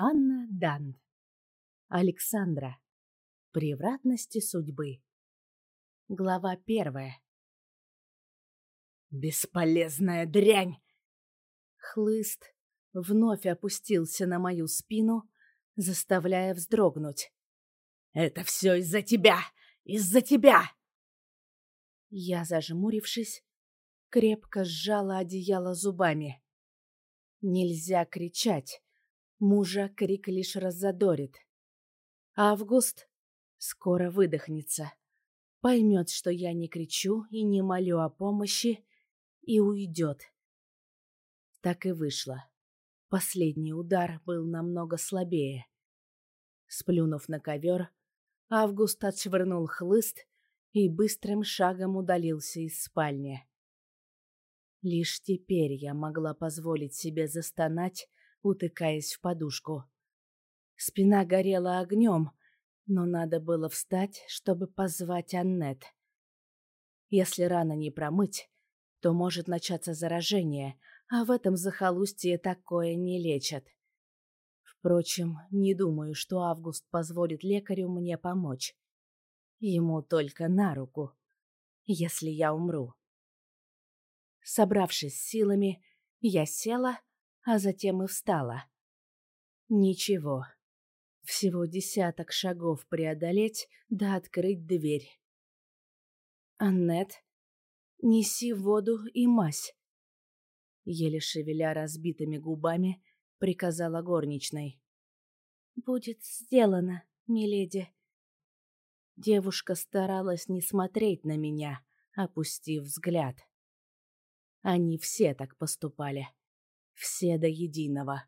Анна Дант. Александра. Превратности судьбы. Глава первая. «Бесполезная дрянь!» Хлыст вновь опустился на мою спину, заставляя вздрогнуть. «Это все из-за тебя! Из-за тебя!» Я, зажмурившись, крепко сжала одеяло зубами. Нельзя кричать. Мужа крик лишь раззадорит. Август скоро выдохнется. Поймет, что я не кричу и не молю о помощи, и уйдет. Так и вышло. Последний удар был намного слабее. Сплюнув на ковер, Август отшвырнул хлыст и быстрым шагом удалился из спальни. Лишь теперь я могла позволить себе застонать, утыкаясь в подушку. Спина горела огнем, но надо было встать, чтобы позвать Аннет. Если рано не промыть, то может начаться заражение, а в этом захолустье такое не лечат. Впрочем, не думаю, что Август позволит лекарю мне помочь. Ему только на руку, если я умру. Собравшись силами, я села, а затем и встала. Ничего. Всего десяток шагов преодолеть, да открыть дверь. «Аннет, неси воду и мазь!» Еле шевеля разбитыми губами, приказала горничной. «Будет сделано, миледи». Девушка старалась не смотреть на меня, опустив взгляд. Они все так поступали. Все до единого.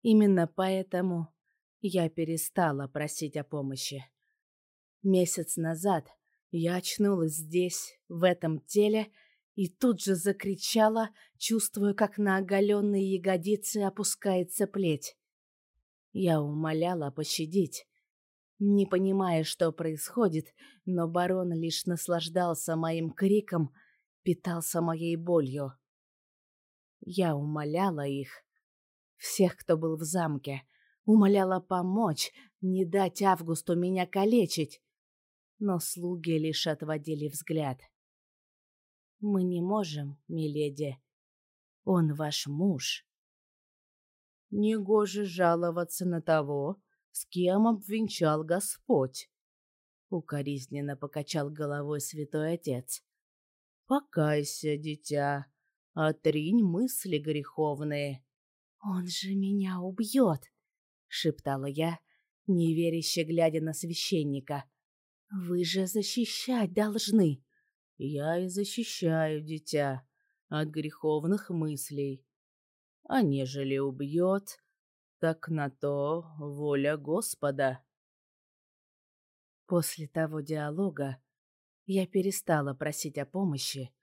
Именно поэтому я перестала просить о помощи. Месяц назад я очнулась здесь, в этом теле, и тут же закричала, чувствуя, как на оголенные ягодицы опускается плеть. Я умоляла пощадить, не понимая, что происходит, но барон лишь наслаждался моим криком, питался моей болью. Я умоляла их, всех, кто был в замке, умоляла помочь, не дать Августу меня калечить. Но слуги лишь отводили взгляд. «Мы не можем, миледи. Он ваш муж». «Негоже жаловаться на того, с кем обвенчал Господь», — укоризненно покачал головой святой отец. Покайся, дитя, отринь мысли греховные. Он же меня убьет, шептала я, неверяще глядя на священника. Вы же защищать должны. Я и защищаю, дитя, от греховных мыслей. А нежели убьет, так на то воля Господа. После того диалога я перестала просить о помощи,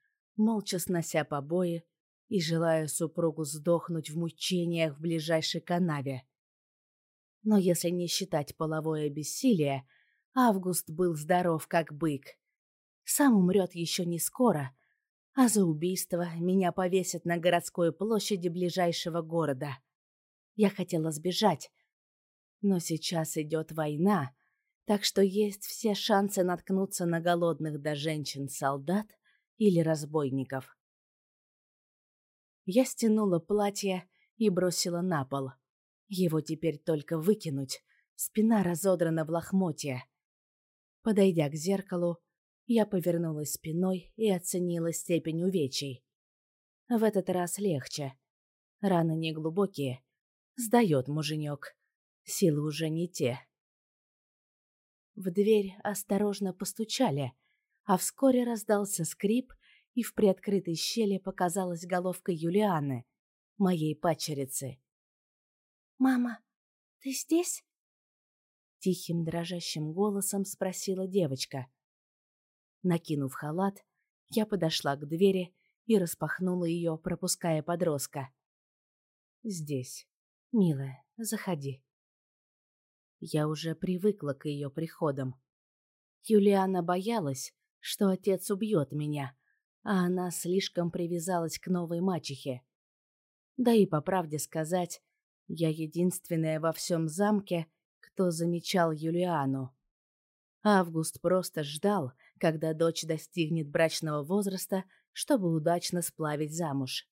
молча снося побои и желая супругу сдохнуть в мучениях в ближайшей канаве. Но если не считать половое бессилие, Август был здоров как бык. Сам умрет еще не скоро, а за убийство меня повесят на городской площади ближайшего города. Я хотела сбежать, но сейчас идет война, так что есть все шансы наткнуться на голодных до женщин солдат или разбойников. Я стянула платье и бросила на пол. Его теперь только выкинуть, спина разодрана в лохмотья. Подойдя к зеркалу, я повернулась спиной и оценила степень увечий. В этот раз легче. Раны не глубокие. Сдает муженек. Силы уже не те. В дверь осторожно постучали, а вскоре раздался скрип, и в приоткрытой щели показалась головка Юлианы, моей падчерицы. «Мама, ты здесь?» Тихим дрожащим голосом спросила девочка. Накинув халат, я подошла к двери и распахнула ее, пропуская подростка. «Здесь. Милая, заходи». Я уже привыкла к ее приходам. Юлиана боялась, что отец убьет меня, а она слишком привязалась к новой мачехе. Да и, по правде сказать, Я единственная во всем замке, кто замечал Юлиану. Август просто ждал, когда дочь достигнет брачного возраста, чтобы удачно сплавить замуж.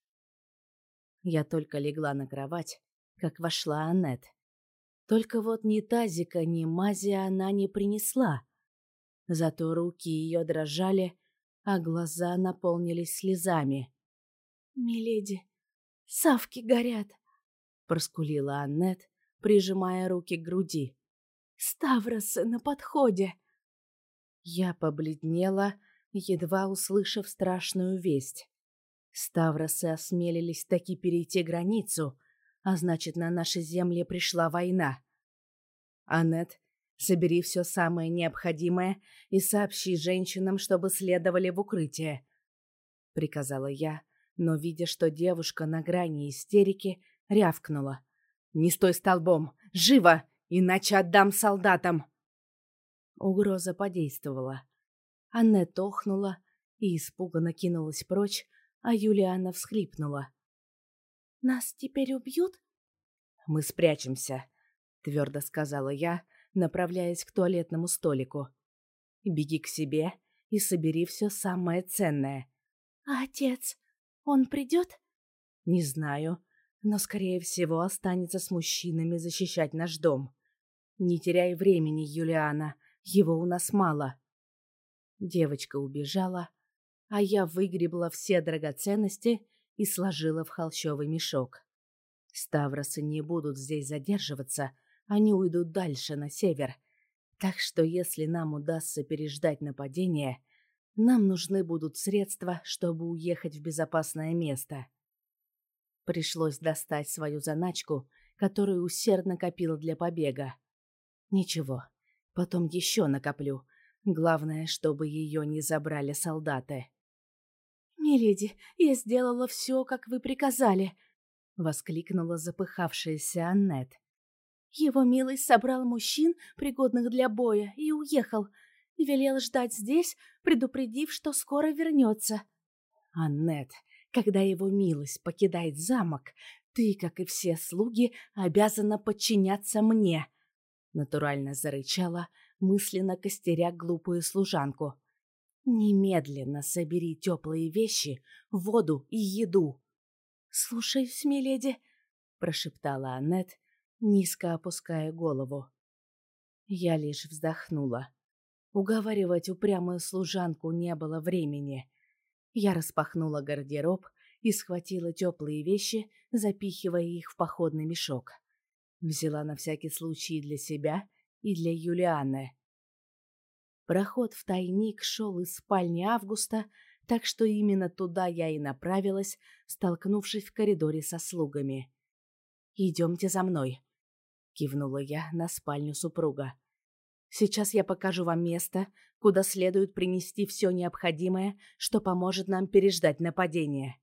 Я только легла на кровать, как вошла Аннет. Только вот ни тазика, ни мази она не принесла. Зато руки ее дрожали, а глаза наполнились слезами. «Миледи, савки горят!» — проскулила Аннет, прижимая руки к груди. «Ставросы на подходе!» Я побледнела, едва услышав страшную весть. Ставросы осмелились таки перейти границу, а значит, на наши земли пришла война. Аннет, собери все самое необходимое и сообщи женщинам, чтобы следовали в укрытие, — приказала я, но, видя, что девушка на грани истерики, рявкнула. «Не стой столбом! Живо! Иначе отдам солдатам!» Угроза подействовала. Аннет охнула и испуганно кинулась прочь, а Юлиана всхлипнула. «Нас теперь убьют?» «Мы спрячемся», — твердо сказала я, направляясь к туалетному столику. «Беги к себе и собери все самое ценное». «А отец, он придет?» «Не знаю, но, скорее всего, останется с мужчинами защищать наш дом. Не теряй времени, Юлиана, его у нас мало». Девочка убежала, а я выгребла все драгоценности и сложила в холщовый мешок. Ставросы не будут здесь задерживаться, они уйдут дальше, на север. Так что если нам удастся переждать нападение, нам нужны будут средства, чтобы уехать в безопасное место. Пришлось достать свою заначку, которую усердно копила для побега. Ничего, потом еще накоплю. Главное, чтобы ее не забрали солдаты. «Миледи, я сделала все, как вы приказали», — воскликнула запыхавшаяся Аннет. Его милость собрал мужчин, пригодных для боя, и уехал. Велел ждать здесь, предупредив, что скоро вернется. Аннет, когда его милость покидает замок, ты, как и все слуги, обязана подчиняться мне. Натурально зарычала, мысленно костеря глупую служанку. Немедленно собери теплые вещи, воду и еду. Слушаюсь, миледи, прошептала Аннет, низко опуская голову. Я лишь вздохнула. Уговаривать упрямую служанку не было времени. Я распахнула гардероб и схватила теплые вещи, запихивая их в походный мешок. Взяла на всякий случай для себя и для Юлианы. Проход в тайник шел из спальни Августа, так что именно туда я и направилась, столкнувшись в коридоре со слугами. «Идемте за мной», — кивнула я на спальню супруга. «Сейчас я покажу вам место, куда следует принести все необходимое, что поможет нам переждать нападение».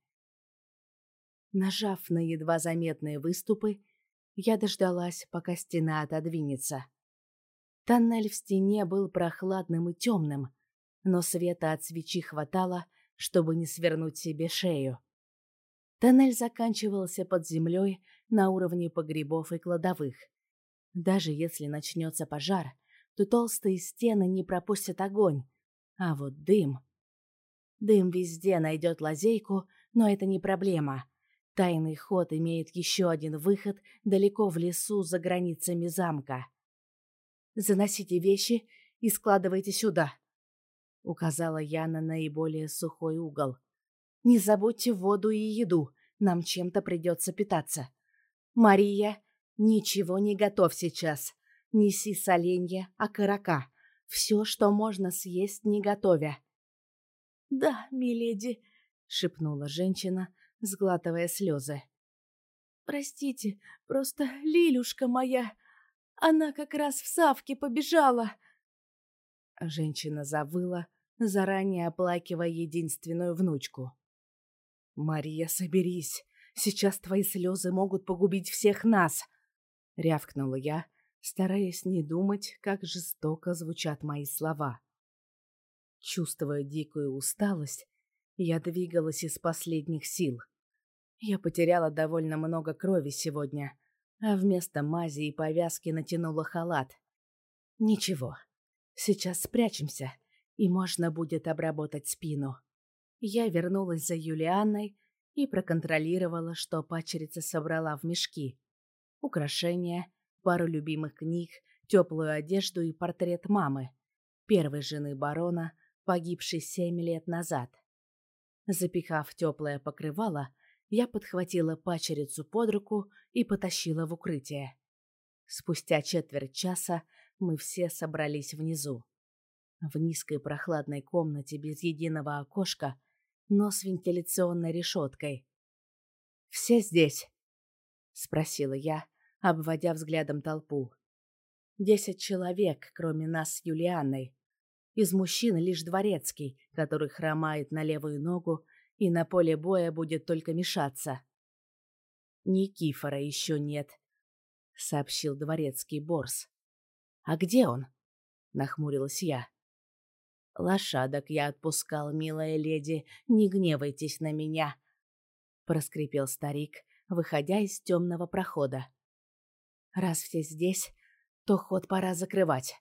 Нажав на едва заметные выступы, я дождалась, пока стена отодвинется. Тоннель в стене был прохладным и темным, но света от свечи хватало, чтобы не свернуть себе шею. Тоннель заканчивался под землей на уровне погребов и кладовых. Даже если начнется пожар, то толстые стены не пропустят огонь, а вот дым... Дым везде найдет лазейку, но это не проблема. Тайный ход имеет еще один выход далеко в лесу за границами замка. Заносите вещи и складывайте сюда», — указала я на наиболее сухой угол. «Не забудьте воду и еду, нам чем-то придется питаться. Мария, ничего не готовь сейчас. Неси соленья, окорока. Все, что можно съесть, не готовя». «Да, миледи», — шепнула женщина, сглатывая слезы. «Простите, просто Лилюшка моя...» Она как раз в Савке побежала. Женщина завыла, заранее оплакивая единственную внучку. «Мария, соберись. Сейчас твои слезы могут погубить всех нас!» — рявкнула я, стараясь не думать, как жестоко звучат мои слова. Чувствуя дикую усталость, я двигалась из последних сил. Я потеряла довольно много крови сегодня, а вместо мази и повязки натянула халат. Ничего, сейчас спрячемся, и можно будет обработать спину. Я вернулась за Юлианной и проконтролировала, что пачерица собрала в мешки. Украшения, пару любимых книг, теплую одежду и портрет мамы, первой жены барона, погибшей семь лет назад. Запихав теплое покрывало, я подхватила пачерицу под руку и потащила в укрытие. Спустя четверть часа мы все собрались внизу. В низкой прохладной комнате без единого окошка, но с вентиляционной решеткой. «Все здесь?» — спросила я, обводя взглядом толпу. «Десять человек, кроме нас с Юлианной. Из мужчин лишь дворецкий, который хромает на левую ногу и на поле боя будет только мешаться. Никифора еще нет, сообщил дворецкий Борс. А где он? нахмурилась я. Лошадок я отпускал, милая леди, не гневайтесь на меня, проскрипел старик, выходя из темного прохода. Раз все здесь, то ход пора закрывать,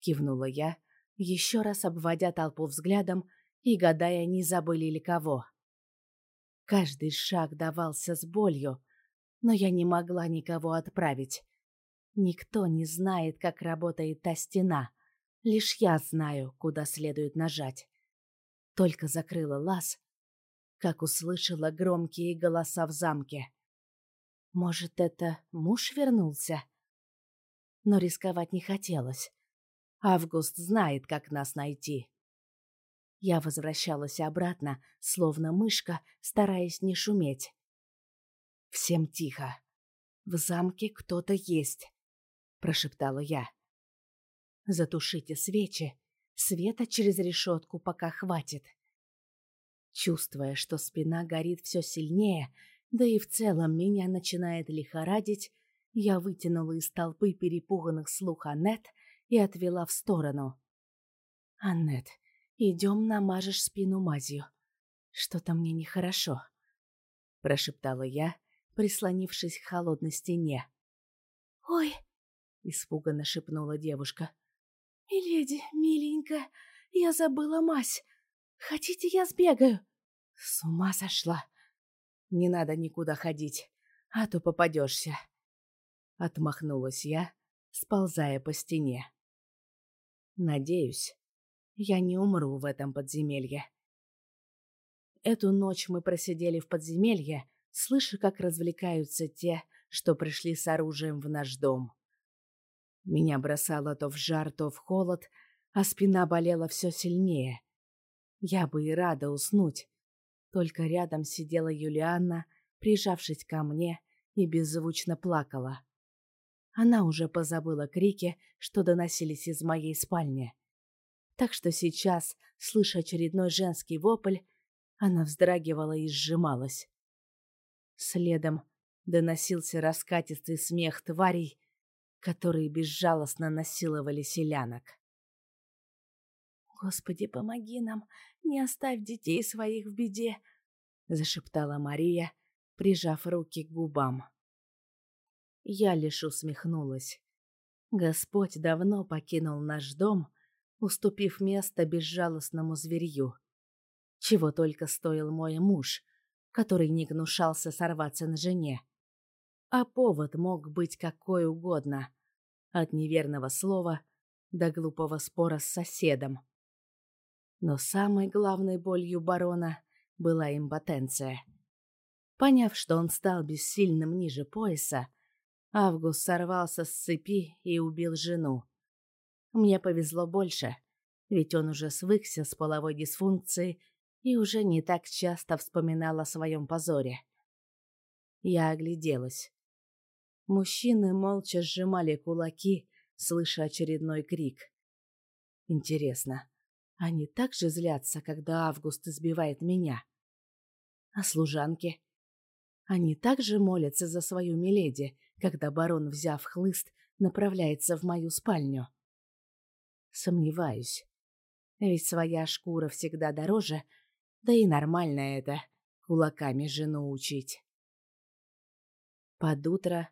кивнула я, еще раз обводя толпу взглядом и гадая, не забыли ли кого. Каждый шаг давался с болью, но я не могла никого отправить. Никто не знает, как работает та стена. Лишь я знаю, куда следует нажать. Только закрыла лаз, как услышала громкие голоса в замке. Может, это муж вернулся? Но рисковать не хотелось. Август знает, как нас найти. Я возвращалась обратно, словно мышка, стараясь не шуметь. «Всем тихо. В замке кто-то есть», — прошептала я. «Затушите свечи. Света через решетку пока хватит». Чувствуя, что спина горит все сильнее, да и в целом меня начинает лихорадить, я вытянула из толпы перепуганных слух Аннет и отвела в сторону. «Аннет, Идем, намажешь спину мазью. Что-то мне нехорошо, прошептала я, прислонившись к холодной стене. Ой, испуганно шепнула девушка. Миледи, миленькая, я забыла мазь. Хотите, я сбегаю? С ума сошла. Не надо никуда ходить, а то попадешься. Отмахнулась я, сползая по стене. Надеюсь, я не умру в этом подземелье. Эту ночь мы просидели в подземелье, слыша, как развлекаются те, что пришли с оружием в наш дом. Меня бросало то в жар, то в холод, а спина болела все сильнее. Я бы и рада уснуть, только рядом сидела Юлианна, прижавшись ко мне, и беззвучно плакала. Она уже позабыла крики, что доносились из моей спальни так что сейчас, слыша очередной женский вопль, она вздрагивала и сжималась. Следом доносился раскатистый смех тварей, которые безжалостно насиловали селянок. «Господи, помоги нам, не оставь детей своих в беде!» — зашептала Мария, прижав руки к губам. Я лишь усмехнулась. Господь давно покинул наш дом — уступив место безжалостному зверью. Чего только стоил мой муж, который не гнушался сорваться на жене. А повод мог быть какой угодно, от неверного слова до глупого спора с соседом. Но самой главной болью барона была импотенция. Поняв, что он стал бессильным ниже пояса, Август сорвался с цепи и убил жену. Мне повезло больше, ведь он уже свыкся с половой дисфункцией и уже не так часто вспоминал о своем позоре. Я огляделась. Мужчины молча сжимали кулаки, слыша очередной крик. Интересно, они так же злятся, когда Август избивает меня? А служанки? Они также молятся за свою миледи, когда барон, взяв хлыст, направляется в мою спальню. Сомневаюсь. Ведь своя шкура всегда дороже, да и нормально это — кулаками жену учить. Под утро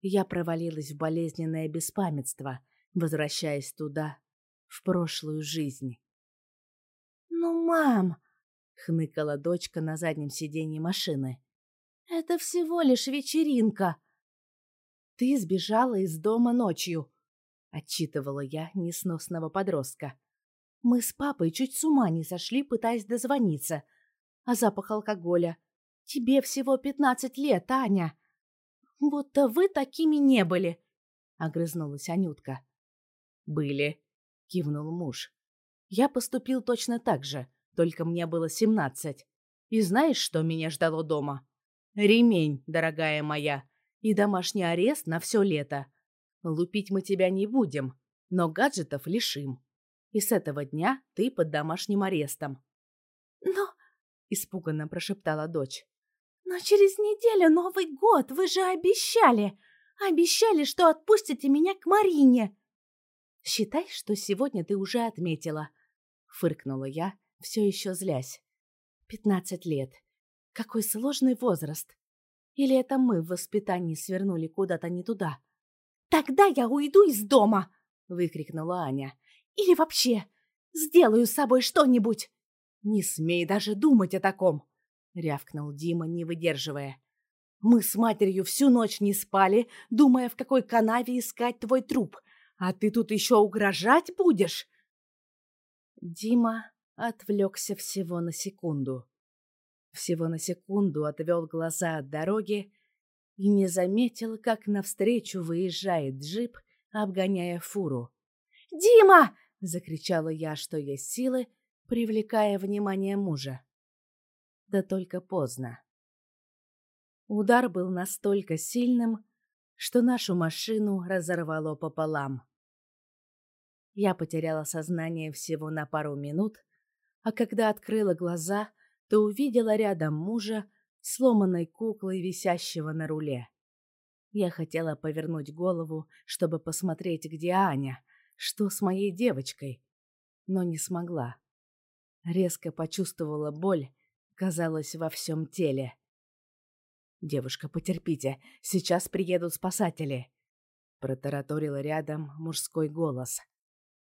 я провалилась в болезненное беспамятство, возвращаясь туда, в прошлую жизнь. «Ну, мам!» — хныкала дочка на заднем сиденье машины. «Это всего лишь вечеринка!» «Ты сбежала из дома ночью!» — отчитывала я несносного подростка. «Мы с папой чуть с ума не сошли, пытаясь дозвониться. А запах алкоголя. Тебе всего пятнадцать лет, Аня!» «Будто вы такими не были!» — огрызнулась Анютка. «Были!» — кивнул муж. «Я поступил точно так же, только мне было семнадцать. И знаешь, что меня ждало дома? Ремень, дорогая моя, и домашний арест на все лето. Лупить мы тебя не будем, но гаджетов лишим. И с этого дня ты под домашним арестом. Но... Испуганно прошептала дочь. Но через неделю Новый год, вы же обещали. Обещали, что отпустите меня к Марине. Считай, что сегодня ты уже отметила. Фыркнула я, все еще злясь. Пятнадцать лет. Какой сложный возраст. Или это мы в воспитании свернули куда-то не туда? «Тогда я уйду из дома!» — выкрикнула Аня. «Или вообще сделаю с собой что-нибудь!» «Не смей даже думать о таком!» — рявкнул Дима, не выдерживая. «Мы с матерью всю ночь не спали, думая, в какой канаве искать твой труп, а ты тут еще угрожать будешь?» Дима отвлекся всего на секунду. Всего на секунду отвел глаза от дороги и не заметил, как навстречу выезжает джип, обгоняя фуру. «Дима!» — закричала я, что есть силы, привлекая внимание мужа. Да только поздно. Удар был настолько сильным, что нашу машину разорвало пополам. Я потеряла сознание всего на пару минут, а когда открыла глаза, то увидела рядом мужа, сломанной куклой, висящего на руле. Я хотела повернуть голову, чтобы посмотреть, где Аня, что с моей девочкой, но не смогла. Резко почувствовала боль, казалось, во всем теле. «Девушка, потерпите, сейчас приедут спасатели», — протараторил рядом мужской голос.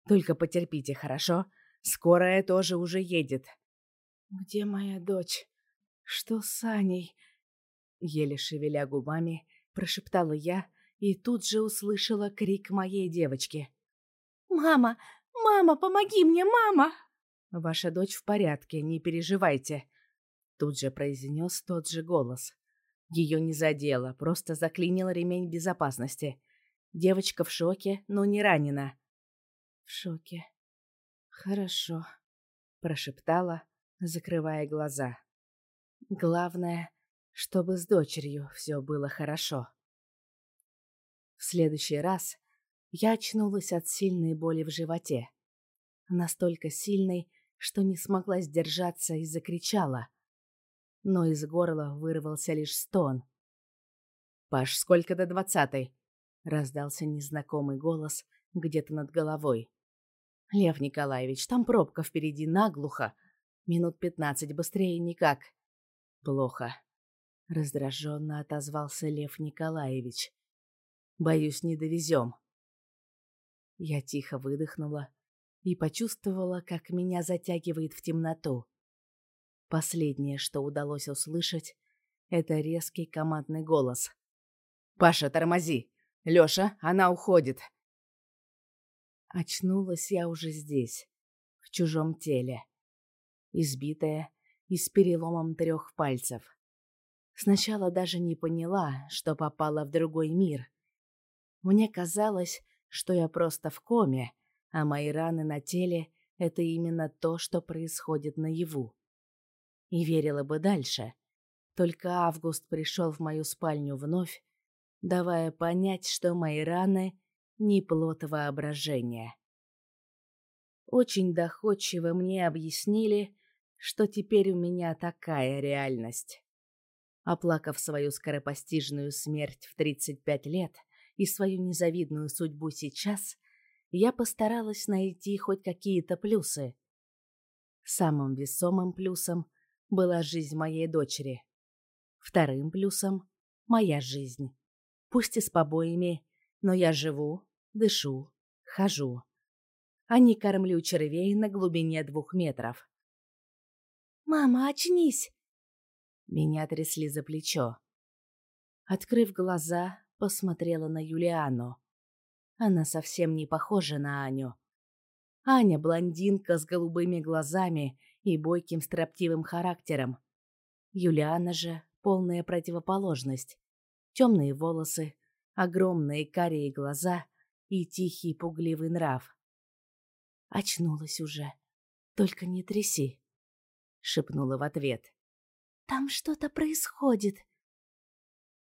«Только потерпите, хорошо? Скорая тоже уже едет». «Где моя дочь? Что с Аней?» Еле шевеля губами, прошептала я и тут же услышала крик моей девочки. «Мама! Мама, помоги мне, мама!» «Ваша дочь в порядке, не переживайте», — тут же произнес тот же голос. Ее не задело, просто заклинил ремень безопасности. Девочка в шоке, но не ранена. «В шоке. Хорошо», — прошептала, закрывая глаза. Главное, чтобы с дочерью все было хорошо. В следующий раз я очнулась от сильной боли в животе. Настолько сильной, что не смогла сдержаться и закричала. Но из горла вырвался лишь стон. «Паш, сколько до двадцатой?» — раздался незнакомый голос где-то над головой. «Лев Николаевич, там пробка впереди наглухо. Минут пятнадцать, быстрее никак». «Плохо», — раздраженно отозвался Лев Николаевич. «Боюсь, не довезем». Я тихо выдохнула и почувствовала, как меня затягивает в темноту. Последнее, что удалось услышать, это резкий командный голос. «Паша, тормози! Лёша, она уходит!» Очнулась я уже здесь, в чужом теле. Избитая и с переломом трех пальцев. Сначала даже не поняла, что попала в другой мир. Мне казалось, что я просто в коме, а мои раны на теле — это именно то, что происходит наяву. И верила бы дальше. Только Август пришел в мою спальню вновь, давая понять, что мои раны — не плод воображения. Очень доходчиво мне объяснили, что теперь у меня такая реальность. Оплакав свою скоропостижную смерть в 35 лет и свою незавидную судьбу сейчас, я постаралась найти хоть какие-то плюсы. Самым весомым плюсом была жизнь моей дочери. Вторым плюсом — моя жизнь. пусть и с побоями, но я живу, дышу, хожу. А не кормлю червей на глубине двух метров. «Мама, очнись!» Меня трясли за плечо. Открыв глаза, посмотрела на Юлиану. Она совсем не похожа на Аню. Аня — блондинка с голубыми глазами и бойким строптивым характером. Юлиана же — полная противоположность. Темные волосы, огромные карие глаза и тихий пугливый нрав. Очнулась уже. Только не тряси, — шепнула в ответ. Там что-то происходит.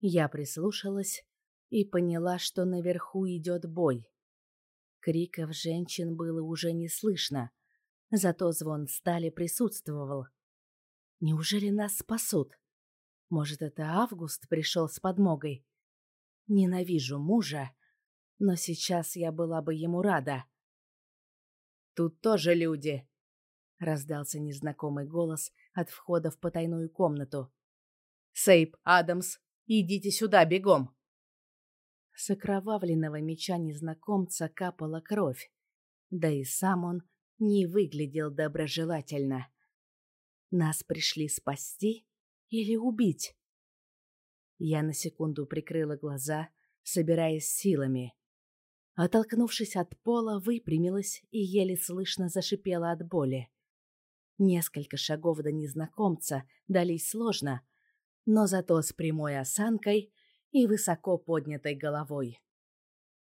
Я прислушалась и поняла, что наверху идет бой. Криков женщин было уже не слышно, зато звон стали присутствовал. Неужели нас спасут? Может, это Август пришел с подмогой? Ненавижу мужа, но сейчас я была бы ему рада. «Тут тоже люди!» — раздался незнакомый голос от входа в потайную комнату. «Сейп, Адамс, идите сюда бегом!» С окровавленного меча незнакомца капала кровь, да и сам он не выглядел доброжелательно. Нас пришли спасти или убить? Я на секунду прикрыла глаза, собираясь силами. Оттолкнувшись от пола, выпрямилась и еле слышно зашипела от боли. Несколько шагов до незнакомца дались сложно, но зато с прямой осанкой и высоко поднятой головой.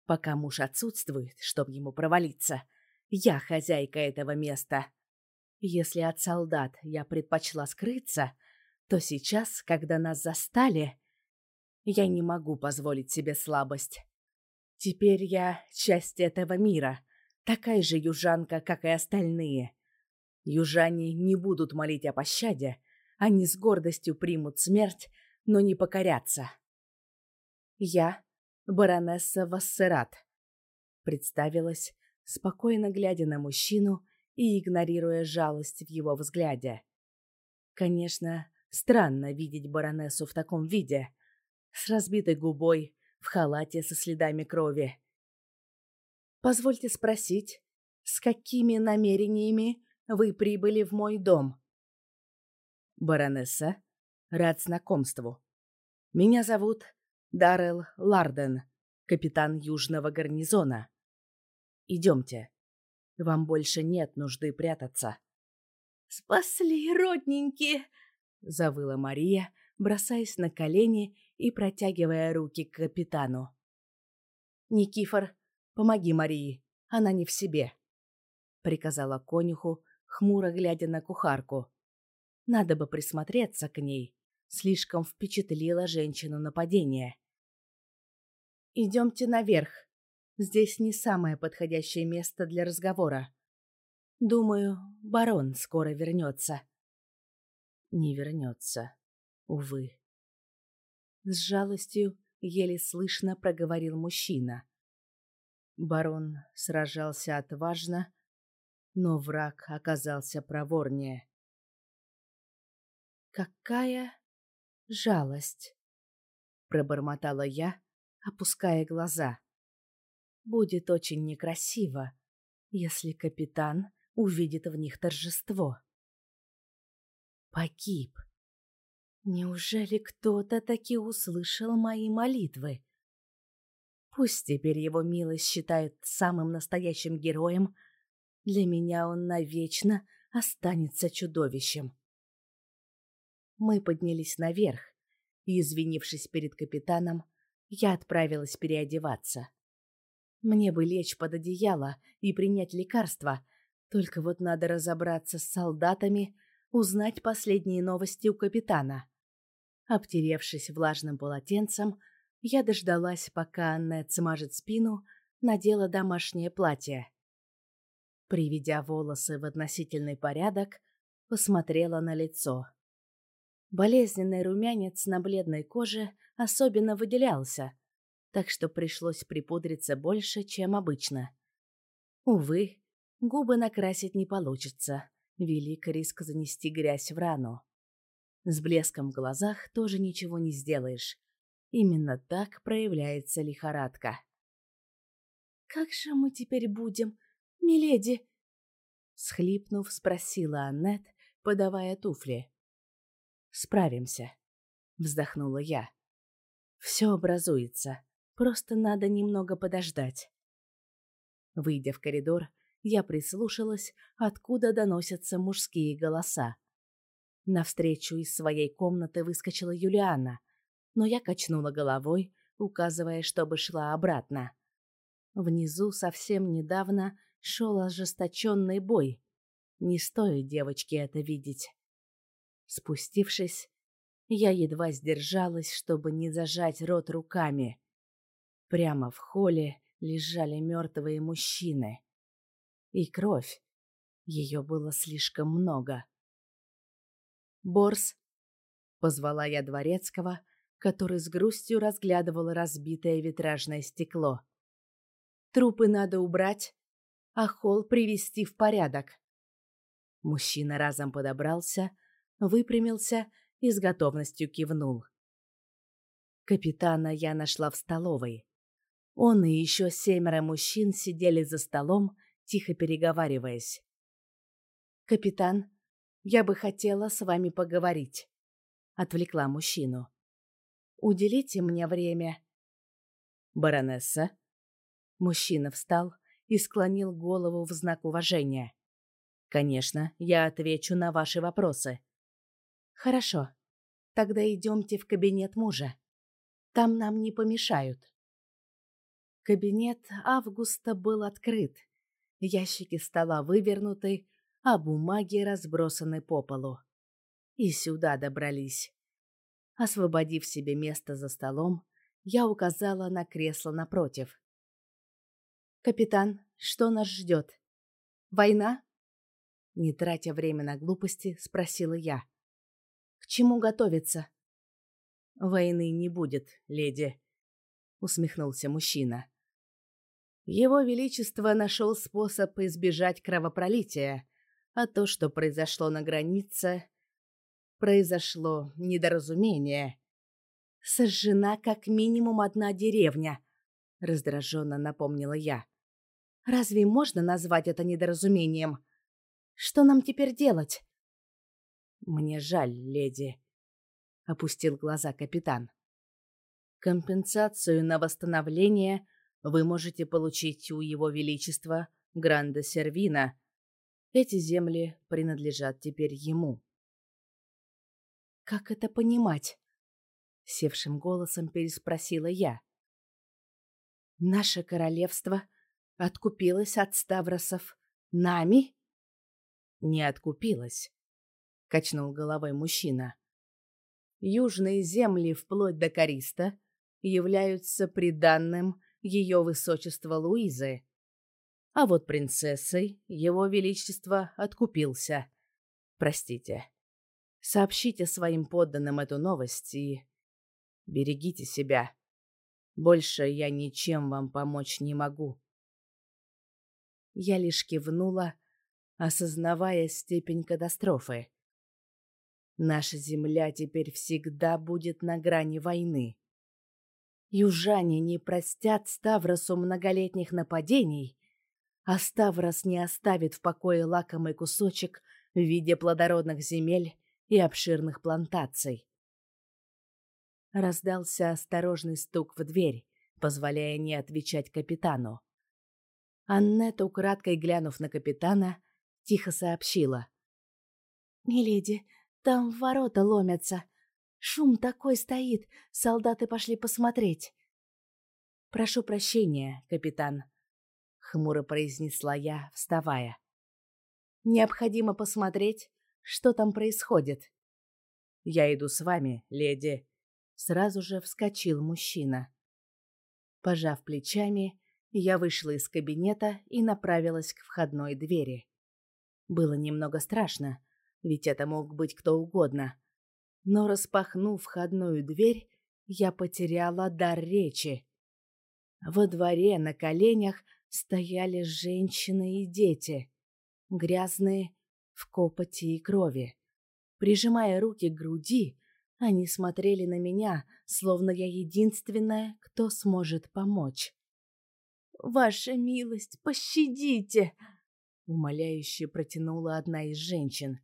Пока муж отсутствует, чтобы ему провалиться, я хозяйка этого места. Если от солдат я предпочла скрыться, то сейчас, когда нас застали, я не могу позволить себе слабость. Теперь я часть этого мира, такая же южанка, как и остальные. Южане не будут молить о пощаде, они с гордостью примут смерть, но не покорятся. Я баронесса Вассерат, представилась, спокойно глядя на мужчину и игнорируя жалость в его взгляде. Конечно, странно видеть баронессу в таком виде, с разбитой губой, в халате со следами крови. Позвольте спросить, с какими намерениями вы прибыли в мой дом. Баронесса, рад знакомству. Меня зовут Даррел Ларден, капитан Южного гарнизона. Идемте. Вам больше нет нужды прятаться. Спасли, родненькие, завыла Мария, бросаясь на колени и протягивая руки к капитану. Никифор, помоги Марии, она не в себе, приказала конюху, хмуро глядя на кухарку. Надо бы присмотреться к ней. Слишком впечатлила женщину нападение. «Идемте наверх. Здесь не самое подходящее место для разговора. Думаю, барон скоро вернется». Не вернется. Увы. С жалостью еле слышно проговорил мужчина. Барон сражался отважно, но враг оказался проворнее. «Какая жалость!» — пробормотала я, опуская глаза. «Будет очень некрасиво, если капитан увидит в них торжество». Погиб. Неужели кто-то таки услышал мои молитвы? Пусть теперь его милость считают самым настоящим героем, для меня он навечно останется чудовищем. Мы поднялись наверх, и, извинившись перед капитаном, я отправилась переодеваться. Мне бы лечь под одеяло и принять лекарства, только вот надо разобраться с солдатами, узнать последние новости у капитана. Обтеревшись влажным полотенцем, я дождалась, пока Аннет смажет спину, надела домашнее платье. Приведя волосы в относительный порядок, посмотрела на лицо. Болезненный румянец на бледной коже особенно выделялся, так что пришлось припудриться больше, чем обычно. Увы, губы накрасить не получится. Велик риск занести грязь в рану. С блеском в глазах тоже ничего не сделаешь. Именно так проявляется лихорадка. «Как же мы теперь будем, миледи?» Схлипнув, спросила Аннет, подавая туфли. «Справимся», — вздохнула я. «Все образуется, просто надо немного подождать». Выйдя в коридор, я прислушалась, откуда доносятся мужские голоса. Навстречу из своей комнаты выскочила Юлиана, но я качнула головой, указывая, чтобы шла обратно. Внизу совсем недавно шел ожесточенный бой. Не стоит девочке это видеть. Спустившись, я едва сдержалась, чтобы не зажать рот руками. Прямо в холле лежали мертвые мужчины. И кровь. Ее было слишком много. «Борс!» — позвала я дворецкого, который с грустью разглядывал разбитое витражное стекло. «Трупы надо убрать, а холл привести в порядок». Мужчина разом подобрался, выпрямился и с готовностью кивнул. Капитана я нашла в столовой. Он и еще семеро мужчин сидели за столом, тихо переговариваясь. «Капитан, я бы хотела с вами поговорить», — отвлекла мужчину. «Уделите мне время». «Баронесса?» Мужчина встал и склонил голову в знак уважения. «Конечно, я отвечу на ваши вопросы». «Хорошо. Тогда идемте в кабинет мужа. Там нам не помешают». Кабинет Августа был открыт. Ящики стола вывернуты, а бумаги разбросаны по полу. И сюда добрались. Освободив себе место за столом, я указала на кресло напротив. «Капитан, что нас ждет? Война?» Не тратя время на глупости, спросила я. «К чему готовиться?» «Войны не будет, леди», — усмехнулся мужчина. Его Величество нашел способ избежать кровопролития, а то, что произошло на границе, произошло недоразумение. Сожжена как минимум одна деревня, раздраженно напомнила я. Разве можно назвать это недоразумением? Что нам теперь делать? Мне жаль, леди, опустил глаза капитан. Компенсацию на восстановление вы можете получить у Его Величества Гранда Сервина. Эти земли принадлежат теперь ему. «Как это понимать?» — севшим голосом переспросила я. «Наше королевство откупилось от Ставросов нами?» «Не откупилось», — качнул головой мужчина. «Южные земли, вплоть до Користа, являются приданным ее высочество Луизы. А вот принцессой его величество откупился. Простите. Сообщите своим подданным эту новость и... Берегите себя. Больше я ничем вам помочь не могу. Я лишь кивнула, осознавая степень катастрофы. Наша земля теперь всегда будет на грани войны. Южане не простят Ставросу многолетних нападений, а Ставрос не оставит в покое лакомый кусочек в виде плодородных земель и обширных плантаций. Раздался осторожный стук в дверь, позволяя не отвечать капитану. Аннет, украдкой глянув на капитана, тихо сообщила. «Миледи, там ворота ломятся. Шум такой стоит, солдаты пошли посмотреть. Прошу прощения, капитан, хмуро произнесла я, вставая. Необходимо посмотреть, что там происходит. Я иду с вами, леди, сразу же вскочил мужчина. Пожав плечами, я вышла из кабинета и направилась к входной двери. Было немного страшно, ведь это мог быть кто угодно но, распахнув входную дверь, я потеряла дар речи. Во дворе на коленях стояли женщины и дети, грязные, в копоти и крови. Прижимая руки к груди, Они смотрели на меня, словно я единственная, кто сможет помочь. «Ваша милость, пощадите!» — умоляюще протянула одна из женщин.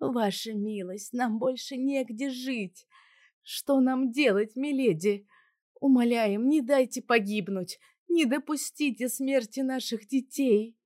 «Ваша милость, нам больше негде жить. Что нам делать, миледи? Умоляем, не дайте погибнуть, не допустите смерти наших детей!»